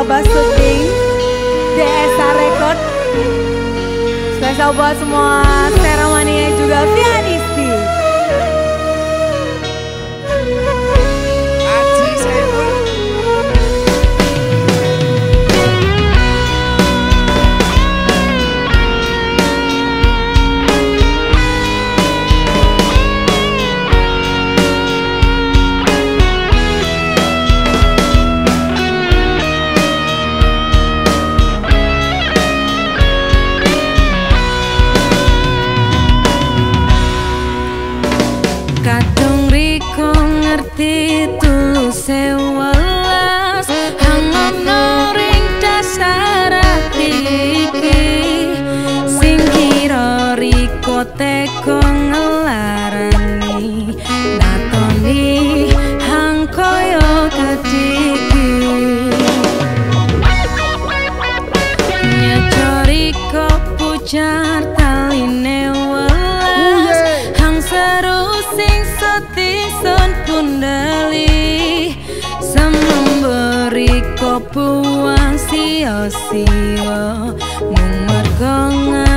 Syuting DSA Record. Spesial buat semua Seramania juga Vianisti Kadung riko ngerti tulus sewelas. Hangono ring dasar hati iki Sing kira riko teko ngelarani. Natoni hang koyo kediki Nyecoriko pujar sing setison pundali Sememberi buang sia-sia Mung mergo